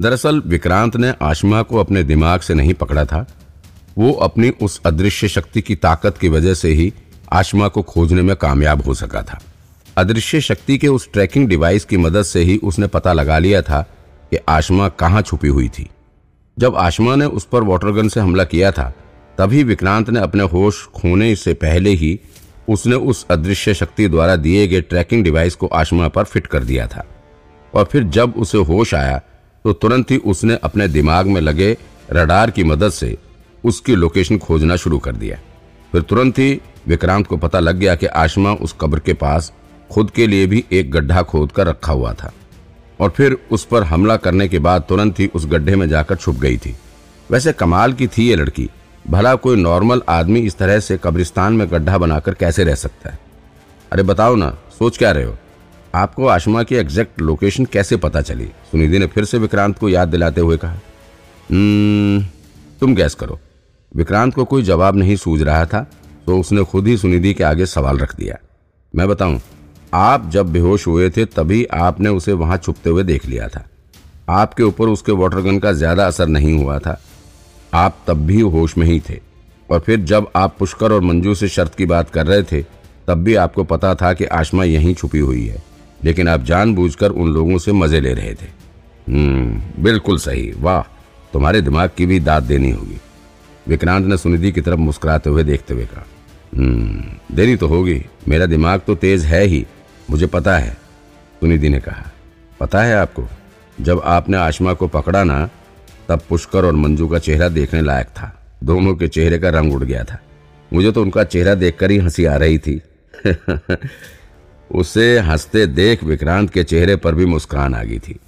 दरअसल विक्रांत ने आशमा को अपने दिमाग से नहीं पकड़ा था। वो अपनी उस अदृश्य शक्ति की ताकत की वजह से ही आशमा को खोजने में कामयाब हो सका था। अदृश्य शक्ति के उस ट्रैकिंग डिवाइस की मदद से ही उसने पता लगा लिया था कि आशमा कहाँ छुपी हुई थी। जब आशमा ने उस पर वाटरगन से हमला किया था, तभी विक्रांत ने अपने होश खोने से पहले ही उसने उस अदृश्य शक्ति द्वारा दिए गए ट्रैकिंग डिवाइस को आशमा पर फिट कर दिया था। और फिर जब उसे होश आया तो तुरंत ही उसने अपने दिमाग में लगे रडार की मदद से उसकी लोकेशन खोजना शुरू कर दिया। फिर तुरंत ही विक्रांत को पता लग गया कि आशमा उस कब्र के पास खुद के लिए भी एक गड्ढा खोद कर रखा हुआ था। और फिर उस पर हमला करने के बाद तुरंत ही उस गड्ढे में जाकर छुप गई थी। वैसे कमाल की थी ये लड़की। भला कोई नॉर्मल आदमी इस तरह से कब्रिस्तान में गड्ढा बनाकर कैसे रह सकता है? अरे बताओ ना, सोच क्या रहे हो? आपको आशमा की एग्जैक्ट लोकेशन कैसे पता चली? सुनिधि ने फिर से विक्रांत को याद दिलाते हुए कहा हम्म, तुम गैस करो। विक्रांत को कोई जवाब नहीं सूझ रहा था तो उसने खुद ही सुनिधि के आगे सवाल रख दिया। मैं बताऊँ आप जब बेहोश हुए थे तभी आपने उसे वहाँ छुपते हुए देख लिया था। आपके ऊपर उसके वाटर गन का ज़्यादा असर नहीं हुआ था। आप तब भी होश में ही थे। और फिर जब आप पुष्कर और मंजू से शर्त की बात कर रहे थे तब भी आपको पता था कि आशमा यहीं छुपी हुई है। लेकिन आप जानबूझकर उन लोगों से मज़े ले रहे थे। हम्म बिल्कुल सही। वाह, तुम्हारे दिमाग की भी दाद देनी होगी। विक्रांत ने सुनिधि की तरफ़ मुस्कुराते हुए देखते हुए कहा हम्म देनी तो होगी। मेरा दिमाग तो तेज है ही। मुझे पता है, सुनिधि ने कहा। पता है आपको, जब आपने आशमा को पकड़ा ना, तब पुष्कर और मंजू का चेहरा देखने लायक था। दोनों के चेहरे का रंग उड़ गया था। मुझे तो उनका चेहरा देखकर ही हँसी आ रही थी। उसे हँसते देख विक्रांत के चेहरे पर भी मुस्कान आ गई थी।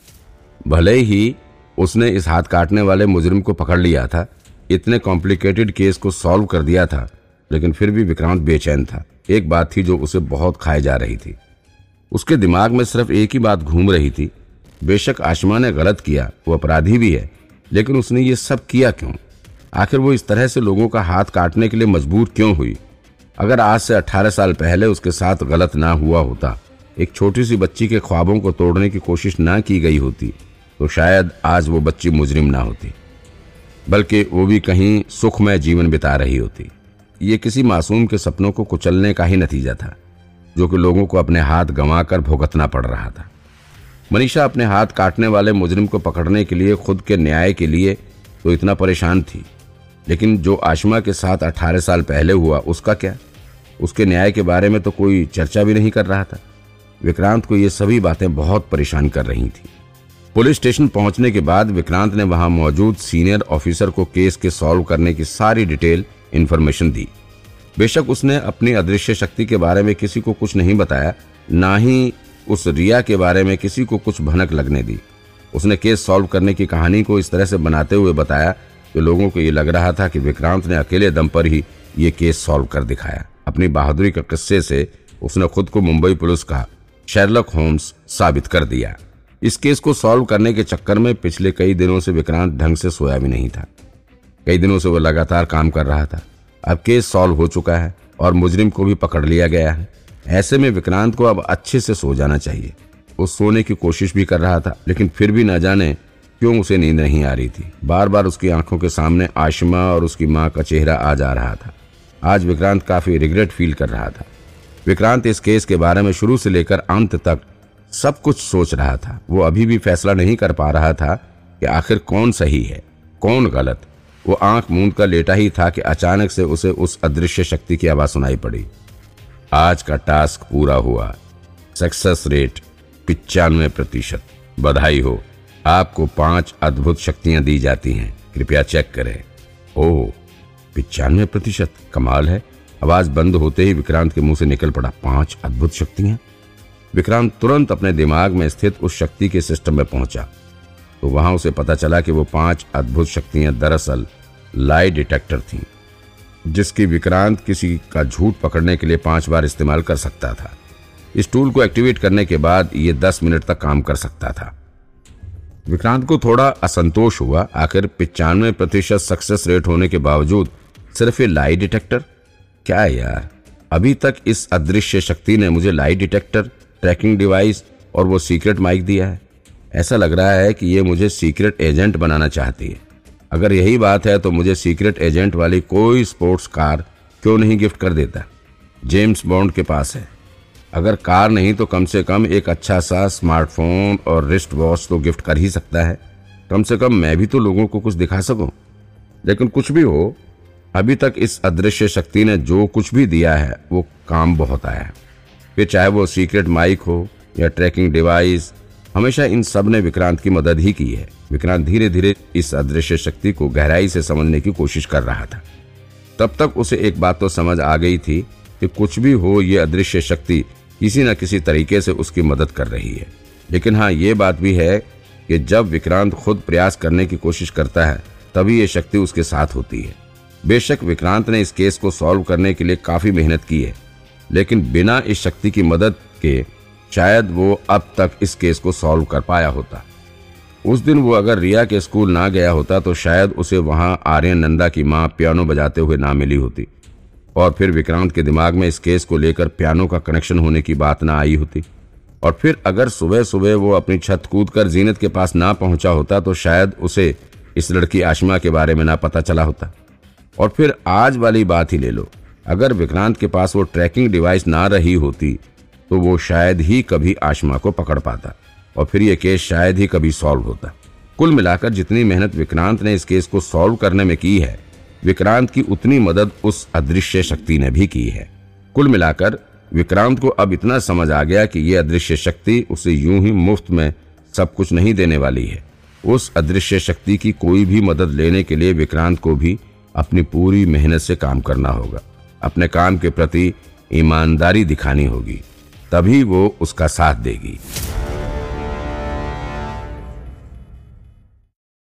भले ही उसने इस हाथ काटने वाले मुजरिम को पकड़ लिया था, इतने कॉम्प्लिकेटेड केस को सॉल्व कर दिया था, लेकिन फिर भी विक्रांत बेचैन था। एक बात थी जो उसे बहुत खाए जा रही थी। उसके दिमाग में सिर्फ़ एक ही बात घूम रही थी। बेशक आशमा ने गलत किया, वो अपराधी भी है, लेकिन उसने ये सब किया क्यों? आखिर वो इस तरह से लोगों का हाथ काटने के लिए मजबूर क्यों हुई? अगर आज से 18 साल पहले उसके साथ गलत ना हुआ होता, एक छोटी सी बच्ची के ख्वाबों को तोड़ने की कोशिश ना की गई होती तो शायद आज वो बच्ची मुजरिम ना होती। बल्कि वो भी कहीं सुखमय जीवन बिता रही होती। ये किसी मासूम के सपनों को कुचलने का ही नतीजा था, जो कि लोगों को अपने हाथ गंवाकर भुगतना पड़ रहा था। मनीषा अपने हाथ काटने वाले मुजरिम को पकड़ने के लिए, खुद के न्याय के लिए तो इतना परेशान थी। लेकिन जो आशमा के साथ अठारह साल पहले हुआ, उसका क्या? उसके न्याय के बारे में तो कोई चर्चा भी नहीं कर रहा था। विक्रांत को ये सभी बातें बहुत परेशान कर रही थी। पुलिस स्टेशन पहुँचने के बाद विक्रांत ने वहाँ मौजूद सीनियर ऑफिसर को केस के सॉल्व करने की सारी डिटेल, इन्फॉर्मेशन दी। बेशक उसने अपनी अदृश्य शक्ति के बारे में किसी को कुछ नहीं बताया, ना ही उस रिया के बारे में किसी को कुछ भनक लगने दी। उसने केस सॉल्व करने की कहानी को इस तरह से बनाते हुए बताया कि लोगों को ये लग रहा था कि विक्रांत ने अकेले दम पर ही ये केस सॉल्व कर दिखाया। अपनी बहादुरी के किस्से से उसने खुद को मुंबई पुलिस का शेरलक होम्स साबित कर दिया। इस केस को सॉल्व करने के चक्कर में पिछले कई दिनों से विक्रांत ढंग से सोया भी नहीं था। कई दिनों से वो लगातार काम कर रहा था। अब केस सॉल्व हो चुका है और मुजरिम को भी पकड़ लिया गया है। ऐसे में विक्रांत को अब अच्छे से सो जाना चाहिए। वो सोने की कोशिश भी कर रहा था, लेकिन फिर भी न जाने क्यों उसे नींद नहीं आ रही थी। बार बार उसकी आँखों के सामने आशमा और उसकी माँ का चेहरा आ जा रहा था। आज विक्रांत काफ़ी रिग्रेट फील कर रहा था। विक्रांत इस केस के बारे में शुरू से लेकर अंत तक सब कुछ सोच रहा था। वो अभी भी फैसला नहीं कर पा रहा था कि आखिर कौन सही है, कौन गलत। वो आँख मूंद कर लेटा ही था कि अचानक से उसे उस अदृश्य शक्ति की आवाज़ सुनाई पड़ी। आज का टास्क पूरा हुआ। सक्सेस रेट पिचानवे प्रतिशत। बधाई हो। आपको पाँच अद्भुत शक्तियाँ दी जाती हैं। कृपया चेक करें। ओह! पिचानवे प्रतिशत। कमाल है। आवाज़ बंद होते ही विक्रांत के मुँह से निकल पड़ा पाँच अद्भुत शक्तियाँ। विक्रांत तुरंत अपने दिमाग में स्थित उस शक्ति के सिस्टम में पहुँचा। तो वहाँ उसे पता चला कि वो पाँच अद्भुत शक्तियाँ दरअसल लाई डिटेक्टर थीं, जिसकी विक्रांत किसी का झूठ पकड़ने के लिए पाँच बार इस्तेमाल कर सकता था। इस टूल को एक्टिवेट करने के बाद ये दस मिनट तक काम कर सकता था। विक्रांत को थोड़ा असंतोष हुआ। आखिर पिचानवे प्रतिशत सक्सेस रेट होने के बावजूद सिर्फ़ ये लाई डिटेक्टर क्या है यार? अभी तक इस अदृश्य शक्ति ने मुझे लाई डिटेक्टर ट्रैकिंग डिवाइस और वो सीक्रेट माइक दिया है। ऐसा लग रहा है कि ये मुझे सीक्रेट एजेंट बनाना चाहती है। अगर यही बात है तो मुझे सीक्रेट एजेंट वाली कोई स्पोर्ट्स कार क्यों नहीं गिफ्ट कर देता? जेम्स बॉन्ड के पास है। अगर कार नहीं तो कम से कम एक अच्छा सा स्मार्टफ़ोन और रिस्ट वॉच तो गिफ्ट कर ही सकता है। कम से कम मैं भी तो लोगों को कुछ दिखा सकूँ। लेकिन कुछ भी हो अभी तक इस अदृश्य शक्ति ने जो कुछ भी दिया है, वो काम बहुत आया है। फिर चाहे वो सीक्रेट माइक हो या ट्रैकिंग डिवाइस, हमेशा इन सबने विक्रांत की मदद ही की है। विक्रांत धीरे धीरे इस अदृश्य शक्ति को गहराई से समझने की कोशिश कर रहा था। तब तक उसे एक बात तो समझ आ गई थी कि कुछ भी हो, ये अदृश्य शक्ति किसी न किसी तरीके से उसकी मदद कर रही है। लेकिन हाँ ये बात भी है कि जब विक्रांत खुद प्रयास करने की कोशिश करता है, तभी ये शक्ति उसके साथ होती है। बेशक विक्रांत ने इस केस को सॉल्व करने के लिए काफ़ी मेहनत की है, लेकिन बिना इस शक्ति की मदद के शायद वो अब तक इस केस को सॉल्व कर पाया होता। उस दिन वो अगर रिया के स्कूल ना गया होता तो शायद उसे वहाँ आर्यन नंदा की माँ पियानो बजाते हुए ना मिली होती, और फिर विक्रांत के दिमाग में इस केस को लेकर पियानो का कनेक्शन होने की बात ना आई होती। और फिर अगर सुबह सुबह वो अपनी छत कूद कर जीनत के पास ना पहुँचा होता तो शायद उसे इस लड़की आशमा के बारे में ना पता चला होता। और फिर आज वाली बात ही ले लो। अगर विक्रांत के पास वो ट्रैकिंग डिवाइस ना रही होती तो वो शायद ही कभी आशमा को पकड़ पाता और फिर ये केस शायद ही कभी सॉल्व होता। कुल मिलाकर जितनी मेहनत विक्रांत ने इस केस को सॉल्व करने में की है, विक्रांत की उतनी मदद उस अदृश्य शक्ति ने भी की है। कुल मिलाकर विक्रांत को अब इतना समझ आ गया कि ये अदृश्य शक्ति उसे यूँ ही मुफ़्त में सब कुछ नहीं देने वाली है। उस अदृश्य शक्ति की कोई भी मदद लेने के लिए विक्रांत को भी अपनी पूरी मेहनत से काम करना होगा। अपने काम के प्रति ईमानदारी दिखानी होगी। तभी वो उसका साथ देगी।